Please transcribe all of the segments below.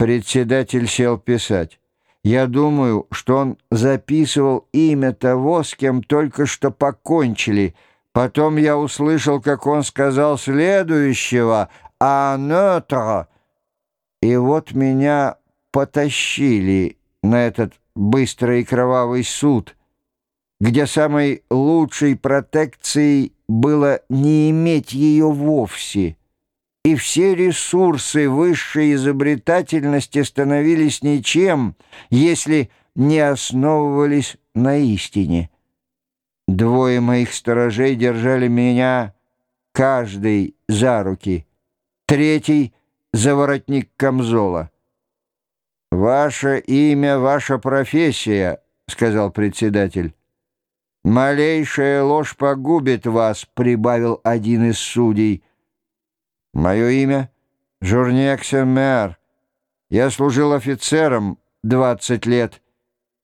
Председатель сел писать. Я думаю, что он записывал имя того, с кем только что покончили. Потом я услышал, как он сказал следующего «А нотр». И вот меня потащили на этот быстрый и кровавый суд, где самой лучшей протекцией было не иметь ее вовсе и все ресурсы высшей изобретательности становились ничем, если не основывались на истине. Двое моих сторожей держали меня каждый за руки, третий — за воротник камзола. «Ваше имя, ваша профессия», — сказал председатель. «Малейшая ложь погубит вас», — прибавил один из судей — Мое имя — Журнек Семер. Я служил офицером 20 лет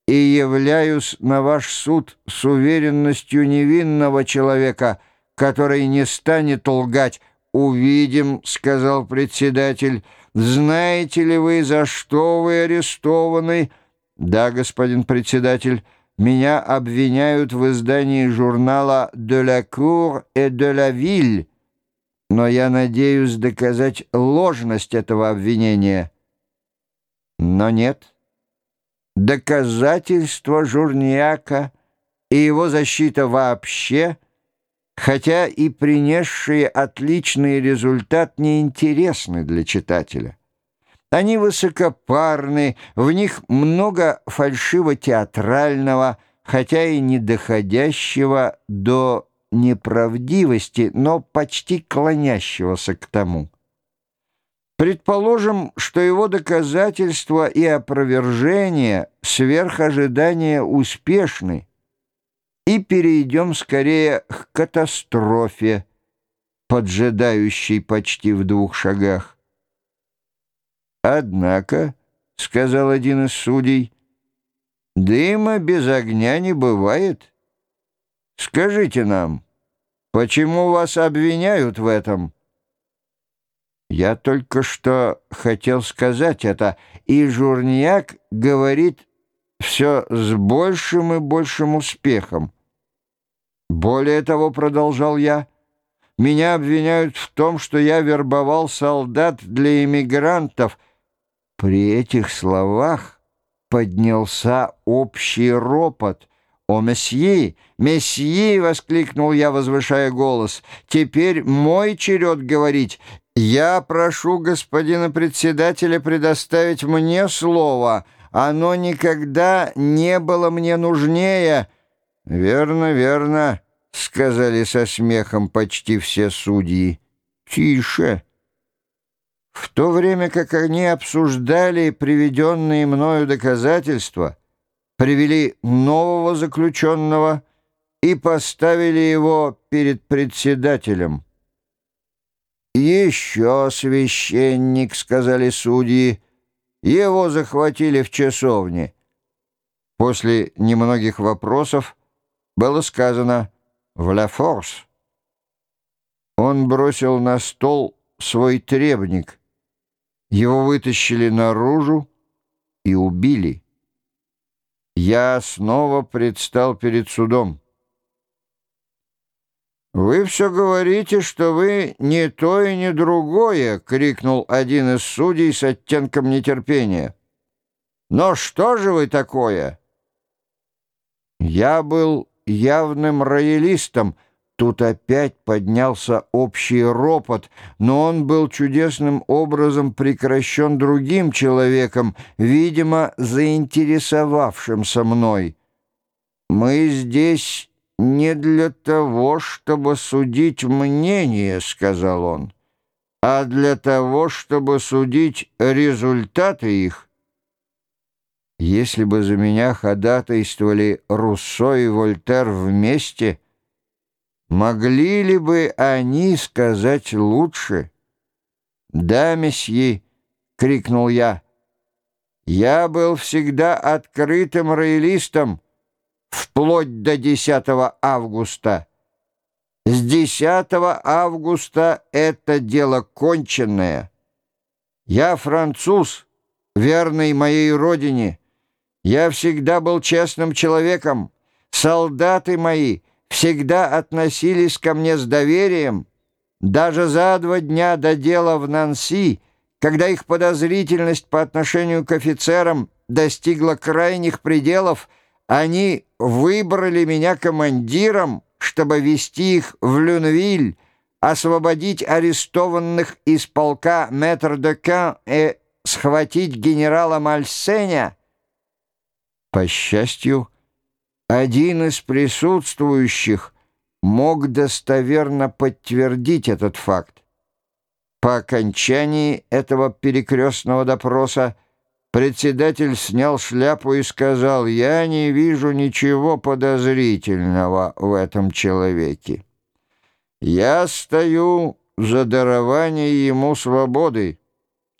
и являюсь на ваш суд с уверенностью невинного человека, который не станет лгать. «Увидим», — сказал председатель. «Знаете ли вы, за что вы арестованы?» «Да, господин председатель». Меня обвиняют в издании журнала «De la Cour et de la Ville» но я надеюсь доказать ложность этого обвинения. Но нет. Доказательства Журниака и его защита вообще, хотя и принесшие отличный результат, неинтересны для читателя. Они высокопарны, в них много фальшиво-театрального, хотя и не доходящего до неправдивости, но почти клонящегося к тому. Предположим, что его доказательства и опровержения сверх ожидания успешны, и перейдем скорее к катастрофе, поджидающей почти в двух шагах. «Однако», — сказал один из судей, — «дыма без огня не бывает». Скажите нам, почему вас обвиняют в этом?» Я только что хотел сказать это, и Журнияк говорит все с большим и большим успехом. Более того, продолжал я, меня обвиняют в том, что я вербовал солдат для иммигрантов. При этих словах поднялся общий ропот — «О, месье! Месье!» — воскликнул я, возвышая голос. «Теперь мой черед говорить. Я прошу господина председателя предоставить мне слово. Оно никогда не было мне нужнее». «Верно, верно», — сказали со смехом почти все судьи. «Тише». В то время как они обсуждали приведенные мною доказательства, привели нового заключенного и поставили его перед председателем. «Еще священник», — сказали судьи, — «его захватили в часовне». После немногих вопросов было сказано «в ла форс». Он бросил на стол свой требник. Его вытащили наружу и убили я снова предстал перед судом. «Вы все говорите, что вы не то и не другое!» — крикнул один из судей с оттенком нетерпения. «Но что же вы такое?» «Я был явным роялистом», Тут опять поднялся общий ропот, но он был чудесным образом прекращен другим человеком, видимо, заинтересовавшимся мной. «Мы здесь не для того, чтобы судить мнение», — сказал он, «а для того, чтобы судить результаты их». Если бы за меня ходатайствовали Руссо и Вольтер вместе — Могли ли бы они сказать лучше? «Да, месье!» — крикнул я. «Я был всегда открытым роялистом вплоть до 10 августа. С 10 августа это дело конченное. Я француз, верный моей родине. Я всегда был честным человеком. Солдаты мои всегда относились ко мне с доверием. Даже за два дня до дела в Нанси, когда их подозрительность по отношению к офицерам достигла крайних пределов, они выбрали меня командиром, чтобы вести их в Люнвиль, освободить арестованных из полка Метр де Кан и схватить генерала Мальсеня. По счастью, один из присутствующих мог достоверно подтвердить этот факт. По окончании этого перекрестного допроса председатель снял шляпу и сказал, «Я не вижу ничего подозрительного в этом человеке. Я стою за дарование ему свободы.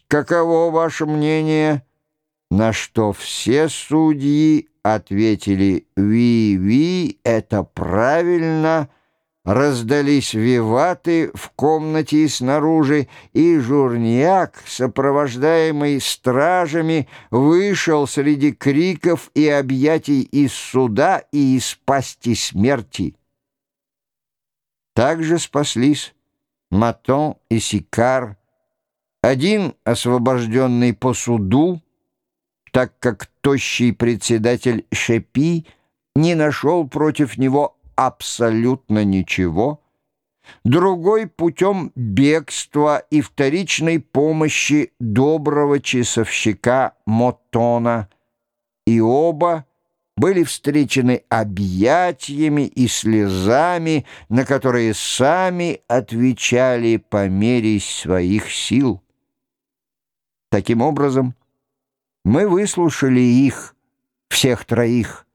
Каково ваше мнение?» На что все судьи ответили «Ви-ви, это правильно», раздались виваты в комнате и снаружи, и Журняк, сопровождаемый стражами, вышел среди криков и объятий из суда и из пасти смерти. Также спаслись Матон и Сикар, один освобожденный по суду, так как тощий председатель Шепи не нашел против него абсолютно ничего, другой путем бегства и вторичной помощи доброго часовщика Мотона, и оба были встречены объятиями и слезами, на которые сами отвечали по мере своих сил. Таким образом, мы выслушали их, всех троих,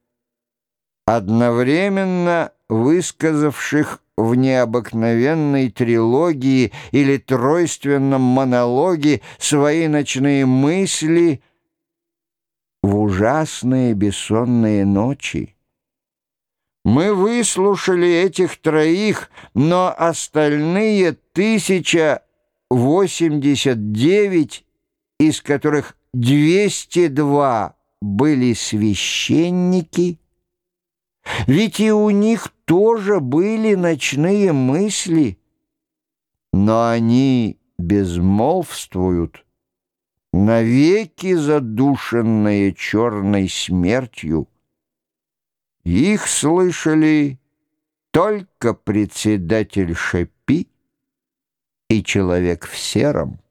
одновременно высказавших в необыкновенной трилогии или тройственном монологе свои ночные мысли в ужасные бессонные ночи. Мы выслушали этих троих, но остальные тысяча восемьдесят девять, из которых двести два были священники, ведь и у них тоже были ночные мысли, но они безмолвствуют, навеки задушенные черной смертью. Их слышали только председатель Шепи и человек в сером.